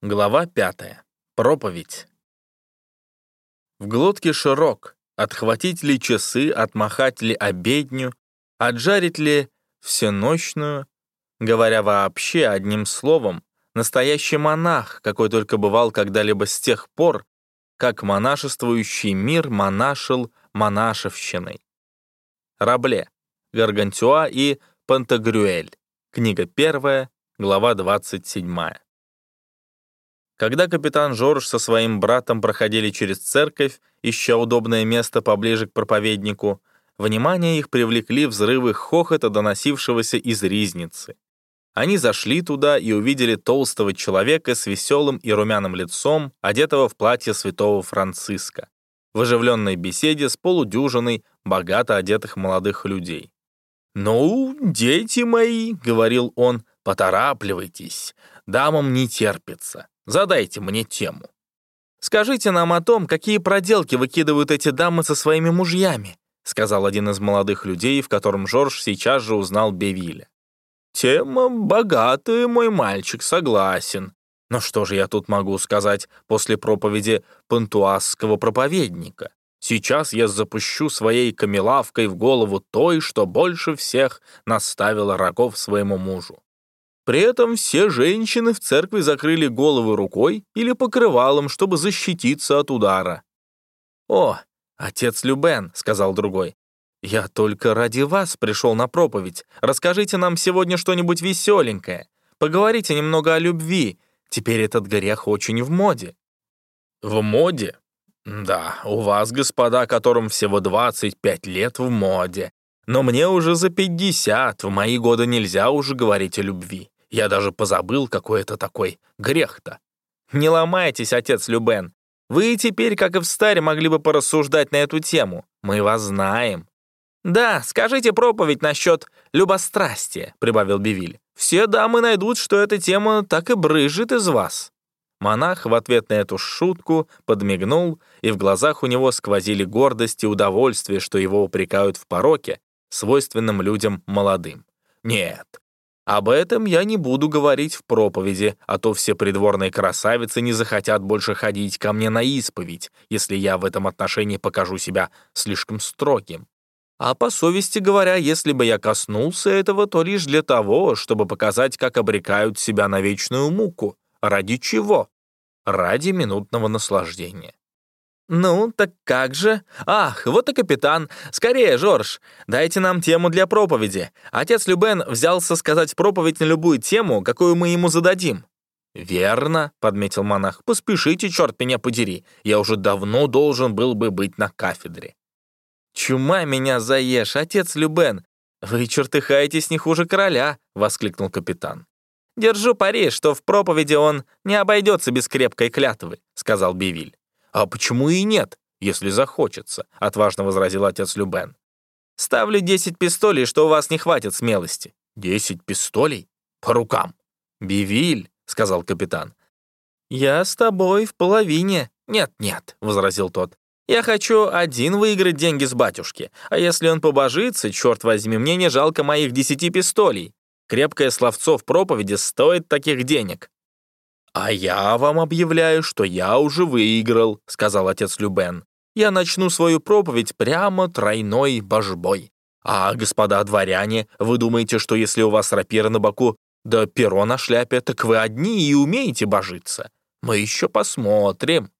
Глава пятая. Проповедь. В глотке широк, отхватить ли часы, отмахать ли обедню, отжарить ли всенощную, говоря вообще одним словом, настоящий монах, какой только бывал когда-либо с тех пор, как монашествующий мир монашил монашевщиной. Рабле, Гаргантюа и Пантагрюэль. Книга первая, глава двадцать седьмая. Когда капитан Жорж со своим братом проходили через церковь, ища удобное место поближе к проповеднику, внимание их привлекли взрывы хохота, доносившегося из ризницы. Они зашли туда и увидели толстого человека с веселым и румяным лицом, одетого в платье святого Франциска, в оживленной беседе с полудюжиной богато одетых молодых людей. «Ну, дети мои», — говорил он, — «поторапливайтесь, дамам не терпится. Задайте мне тему. Скажите нам о том, какие проделки выкидывают эти дамы со своими мужьями, сказал один из молодых людей, в котором Жорж сейчас же узнал Бевиля. Тема богатая, мой мальчик, согласен. Но что же я тут могу сказать после проповеди пантуасского проповедника? Сейчас я запущу своей камелавкой в голову той, что больше всех наставила рогов своему мужу. При этом все женщины в церкви закрыли головы рукой или покрывалом, чтобы защититься от удара. «О, отец Любен», — сказал другой, — «я только ради вас пришел на проповедь. Расскажите нам сегодня что-нибудь веселенькое. Поговорите немного о любви. Теперь этот грех очень в моде». «В моде?» «Да, у вас, господа, которым всего 25 лет в моде. Но мне уже за 50, в мои годы нельзя уже говорить о любви. Я даже позабыл, какой это такой грех-то. Не ломайтесь, отец Любен. Вы теперь, как и в старе, могли бы порассуждать на эту тему. Мы вас знаем. Да, скажите проповедь насчет любострастия, прибавил Бивиль. Все дамы найдут, что эта тема так и брызжет из вас. Монах в ответ на эту шутку подмигнул, и в глазах у него сквозили гордость и удовольствие, что его упрекают в пороке, свойственном людям молодым. Нет, об этом я не буду говорить в проповеди, а то все придворные красавицы не захотят больше ходить ко мне на исповедь, если я в этом отношении покажу себя слишком строгим. А по совести говоря, если бы я коснулся этого, то лишь для того, чтобы показать, как обрекают себя на вечную муку. Ради чего? Ради минутного наслаждения. «Ну, так как же? Ах, вот и капитан. Скорее, Жорж, дайте нам тему для проповеди. Отец Любен взялся сказать проповедь на любую тему, какую мы ему зададим». «Верно», — подметил монах. «Поспешите, черт меня подери. Я уже давно должен был бы быть на кафедре». «Чума меня заешь, отец Любен. Вы чертыхаетесь не хуже короля», — воскликнул капитан. «Держу пари, что в проповеди он не обойдется без крепкой клятвы», — сказал Бивиль. «А почему и нет, если захочется?» — отважно возразил отец Любен. «Ставлю десять пистолей, что у вас не хватит смелости». «Десять пистолей? По рукам». «Бивиль», — сказал капитан. «Я с тобой в половине». «Нет-нет», — возразил тот. «Я хочу один выиграть деньги с батюшки, а если он побожится, черт возьми, мне не жалко моих десяти пистолей. Крепкое словцо в проповеди стоит таких денег». «А я вам объявляю, что я уже выиграл», — сказал отец Любен. «Я начну свою проповедь прямо тройной божбой. А, господа дворяне, вы думаете, что если у вас рапира на боку да перо на шляпе, так вы одни и умеете божиться? Мы еще посмотрим».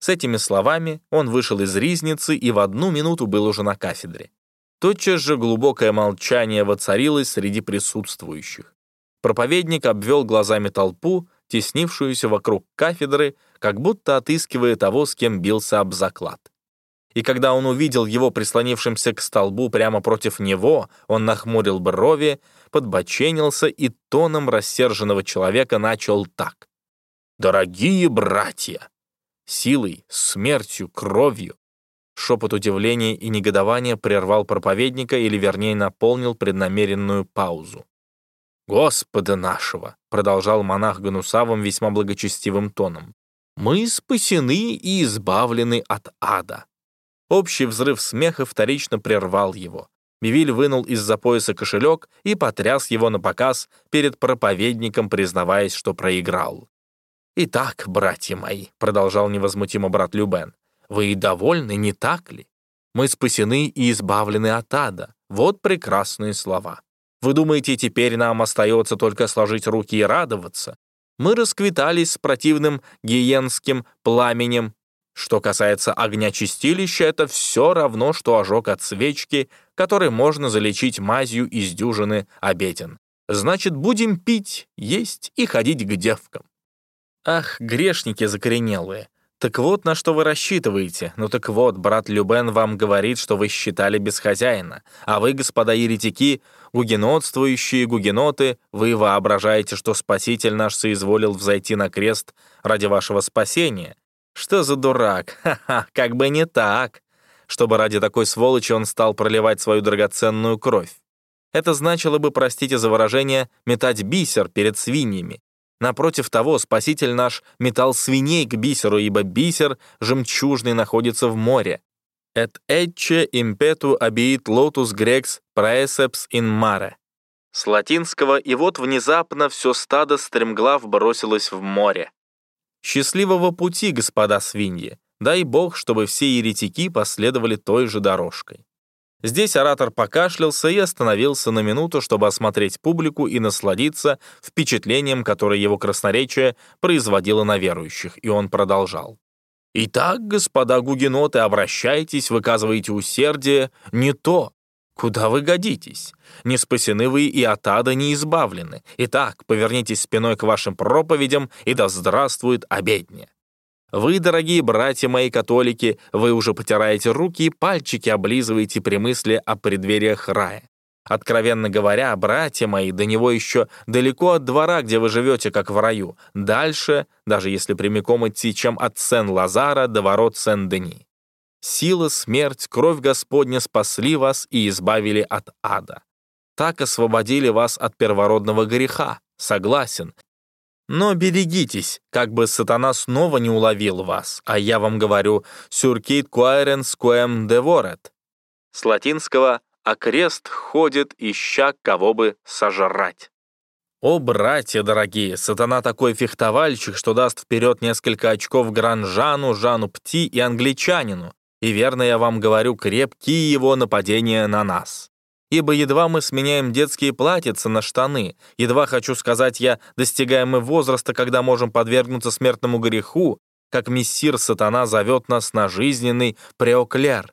С этими словами он вышел из ризницы и в одну минуту был уже на кафедре. Тотчас же глубокое молчание воцарилось среди присутствующих. Проповедник обвел глазами толпу, теснившуюся вокруг кафедры, как будто отыскивая того, с кем бился об заклад. И когда он увидел его прислонившимся к столбу прямо против него, он нахмурил брови, подбоченился и тоном рассерженного человека начал так. «Дорогие братья! Силой, смертью, кровью!» Шепот удивления и негодования прервал проповедника или, вернее, наполнил преднамеренную паузу. «Господа нашего!» — продолжал монах Ганусавом весьма благочестивым тоном. «Мы спасены и избавлены от ада». Общий взрыв смеха вторично прервал его. Бивиль вынул из-за пояса кошелек и потряс его на показ перед проповедником, признаваясь, что проиграл. «Итак, братья мои», — продолжал невозмутимо брат Любен, «вы довольны, не так ли? Мы спасены и избавлены от ада. Вот прекрасные слова. Вы думаете, теперь нам остается только сложить руки и радоваться? Мы расквитались с противным гиенским пламенем. Что касается огня чистилища, это все равно, что ожог от свечки, который можно залечить мазью из дюжины обетен. Значит, будем пить, есть и ходить к девкам. Ах, грешники закоренелые, так вот, на что вы рассчитываете. Ну так вот, брат Любен вам говорит, что вы считали без хозяина. А вы, господа еретики, гугенотствующие гугеноты, вы воображаете, что Спаситель наш соизволил взойти на крест ради вашего спасения. Что за дурак? Ха-ха, как бы не так. Чтобы ради такой сволочи он стал проливать свою драгоценную кровь. Это значило бы, простите за выражение, метать бисер перед свиньями. Напротив того, Спаситель наш метал свиней к бисеру, ибо бисер жемчужный находится в море. «Et ecce impetu abiit lotus grex praeseps in mare». С латинского «и вот внезапно все стадо стремглав бросилось в море». Счастливого пути, господа свиньи! Дай Бог, чтобы все еретики последовали той же дорожкой. Здесь оратор покашлялся и остановился на минуту, чтобы осмотреть публику и насладиться впечатлением, которое его красноречие производило на верующих, и он продолжал. «Итак, господа гугеноты, обращайтесь, выказывайте усердие, не то, куда вы годитесь. Не спасены вы и от ада не избавлены. Итак, повернитесь спиной к вашим проповедям, и да здравствует обедня. Вы, дорогие братья мои католики, вы уже потираете руки и пальчики облизываете при мысли о преддвериях рая. Откровенно говоря, братья мои, до него еще далеко от двора, где вы живете, как в раю. Дальше, даже если прямиком идти, чем от Сен-Лазара до ворот Сен-Дени. Сила, смерть, кровь Господня спасли вас и избавили от ада. Так освободили вас от первородного греха. Согласен, но берегитесь, как бы сатана снова не уловил вас, а я вам говорю «сюркит quaerens quem devoret». С латинского «а крест ходит, ища кого бы сожрать». О, братья дорогие, сатана такой фехтовальщик, что даст вперед несколько очков Гранжану, Жану Пти и англичанину. И верно я вам говорю, крепкие его нападения на нас ибо едва мы сменяем детские платьица на штаны, едва, хочу сказать я, достигаем мы возраста, когда можем подвергнуться смертному греху, как мессир сатана зовет нас на жизненный преокляр.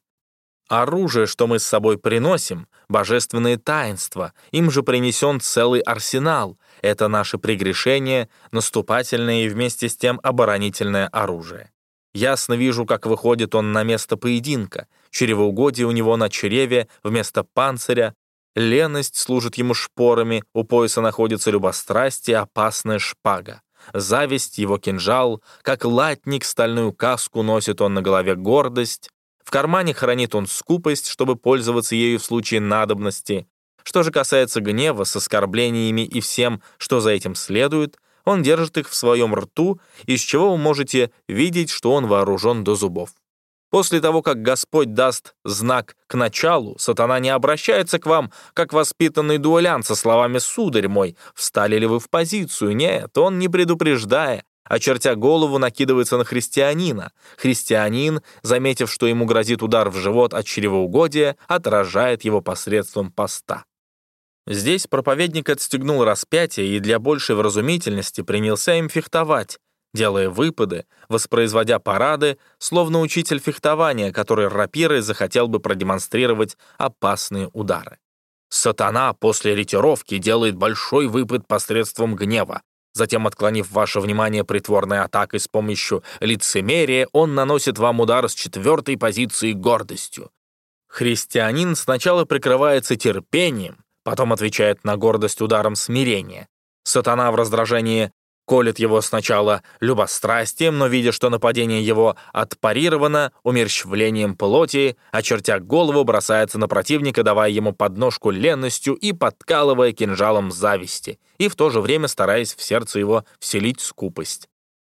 Оружие, что мы с собой приносим, божественные таинства, им же принесен целый арсенал. Это наше прегрешение, наступательное и вместе с тем оборонительное оружие. Ясно вижу, как выходит он на место поединка. Чревоугодие у него на чреве вместо панциря. Леность служит ему шпорами, у пояса находится любострастие, опасная шпага. Зависть — его кинжал, как латник стальную каску носит он на голове гордость. В кармане хранит он скупость, чтобы пользоваться ею в случае надобности. Что же касается гнева с оскорблениями и всем, что за этим следует — он держит их в своем рту, из чего вы можете видеть, что он вооружен до зубов. После того, как Господь даст знак к началу, сатана не обращается к вам, как воспитанный дуэлянт со словами «Сударь мой, встали ли вы в позицию?» Нет, он, не предупреждая, очертя голову, накидывается на христианина. Христианин, заметив, что ему грозит удар в живот от чревоугодия, отражает его посредством поста. Здесь проповедник отстегнул распятие и для большей вразумительности принялся им фехтовать, делая выпады, воспроизводя парады, словно учитель фехтования, который рапирой захотел бы продемонстрировать опасные удары. Сатана после ретировки делает большой выпад посредством гнева. Затем, отклонив ваше внимание притворной атакой с помощью лицемерия, он наносит вам удар с четвертой позиции гордостью. Христианин сначала прикрывается терпением, потом отвечает на гордость ударом смирения. Сатана в раздражении колет его сначала любострастием, но, видя, что нападение его отпарировано умерщвлением плоти, очертя голову, бросается на противника, давая ему подножку ленностью и подкалывая кинжалом зависти, и в то же время стараясь в сердце его вселить скупость.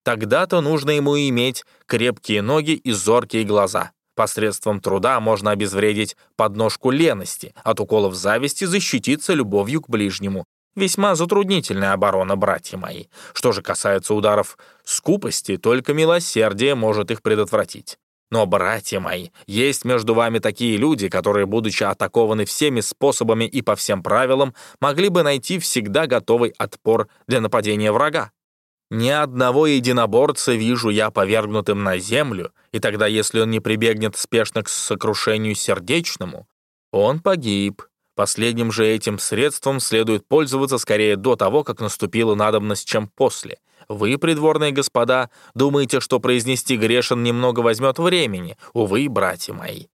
Тогда-то нужно ему иметь крепкие ноги и зоркие глаза. Посредством труда можно обезвредить подножку лености, от уколов зависти защититься любовью к ближнему. Весьма затруднительная оборона, братья мои. Что же касается ударов скупости, только милосердие может их предотвратить. Но, братья мои, есть между вами такие люди, которые, будучи атакованы всеми способами и по всем правилам, могли бы найти всегда готовый отпор для нападения врага. Ни одного единоборца вижу я повергнутым на землю, и тогда, если он не прибегнет спешно к сокрушению сердечному, он погиб, Последним же этим средством следует пользоваться скорее до того, как наступила надобность, чем после. Вы, придворные господа, думаете, что произнести грешен немного возьмет времени. Увы, братья мои.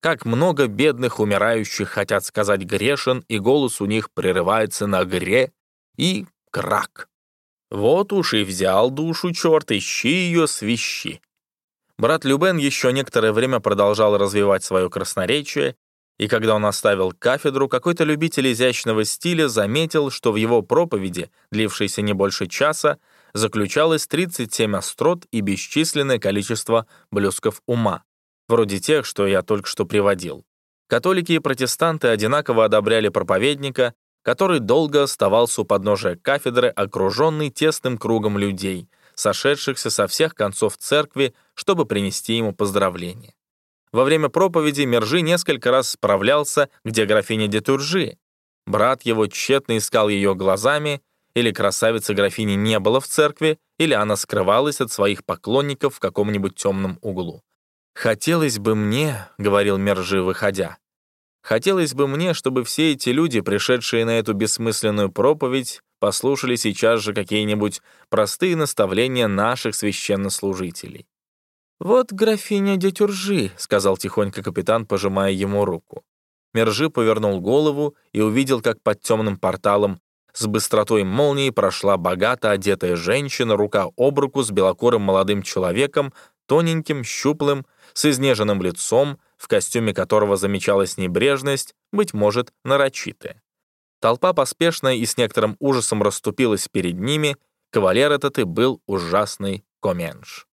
Как много бедных умирающих хотят сказать грешен, и голос у них прерывается на гре и крак. Вот уж и взял душу черт, ищи ее, свищи. Брат Любен еще некоторое время продолжал развивать свое красноречие, и когда он оставил кафедру, какой-то любитель изящного стиля заметил, что в его проповеди, длившейся не больше часа, заключалось 37 острот и бесчисленное количество блесков ума, вроде тех, что я только что приводил. Католики и протестанты одинаково одобряли проповедника, который долго оставался у подножия кафедры, окруженный тесным кругом людей, сошедшихся со всех концов церкви, чтобы принести ему поздравления. Во время проповеди Мержи несколько раз справлялся, где графиня де Туржи. Брат его тщетно искал ее глазами, или красавицы графини не было в церкви, или она скрывалась от своих поклонников в каком-нибудь темном углу. «Хотелось бы мне», — говорил Мержи, выходя, «хотелось бы мне, чтобы все эти люди, пришедшие на эту бессмысленную проповедь, послушали сейчас же какие-нибудь простые наставления наших священнослужителей. «Вот графиня Детюржи», — сказал тихонько капитан, пожимая ему руку. Мержи повернул голову и увидел, как под темным порталом с быстротой молнии прошла богато одетая женщина рука об руку с белокурым молодым человеком, тоненьким, щуплым, с изнеженным лицом, в костюме которого замечалась небрежность, быть может, нарочитая. Толпа поспешно и с некоторым ужасом расступилась перед ними, кавалер этот и был ужасный коменш.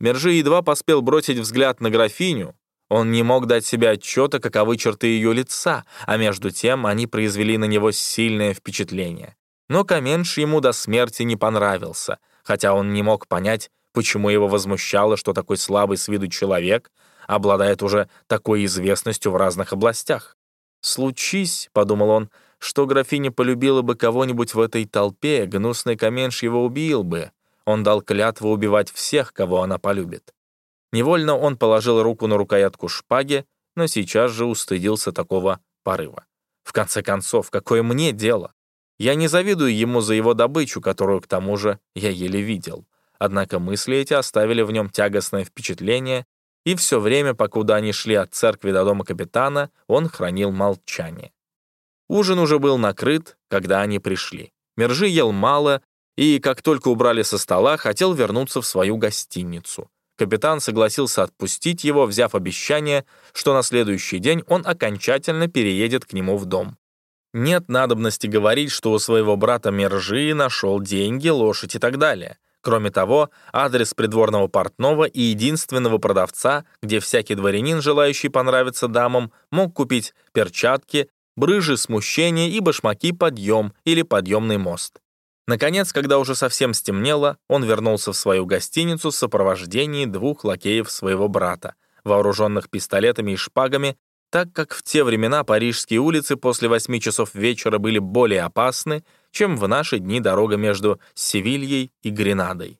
Мержи едва поспел бросить взгляд на графиню. Он не мог дать себе отчета, каковы черты ее лица, а между тем они произвели на него сильное впечатление. Но Каменш ему до смерти не понравился, хотя он не мог понять, почему его возмущало, что такой слабый с виду человек обладает уже такой известностью в разных областях. «Случись», — подумал он, — «что графиня полюбила бы кого-нибудь в этой толпе, гнусный Каменш его убил бы, он дал клятву убивать всех, кого она полюбит. Невольно он положил руку на рукоятку шпаги, но сейчас же устыдился такого порыва. В конце концов, какое мне дело? Я не завидую ему за его добычу, которую, к тому же, я еле видел. Однако мысли эти оставили в нем тягостное впечатление, и все время, покуда они шли от церкви до дома капитана, он хранил молчание. Ужин уже был накрыт, когда они пришли. Мержи ел мало и, как только убрали со стола, хотел вернуться в свою гостиницу. Капитан согласился отпустить его, взяв обещание, что на следующий день он окончательно переедет к нему в дом. Нет надобности говорить, что у своего брата Мержи нашел деньги, лошадь и так далее. Кроме того, адрес придворного портного и единственного продавца, где всякий дворянин, желающий понравиться дамам, мог купить перчатки, брыжи смущения и башмаки подъем или подъемный мост. Наконец, когда уже совсем стемнело, он вернулся в свою гостиницу в сопровождении двух лакеев своего брата, вооруженных пистолетами и шпагами, так как в те времена парижские улицы после восьми часов вечера были более опасны, чем в наши дни дорога между Севильей и Гренадой.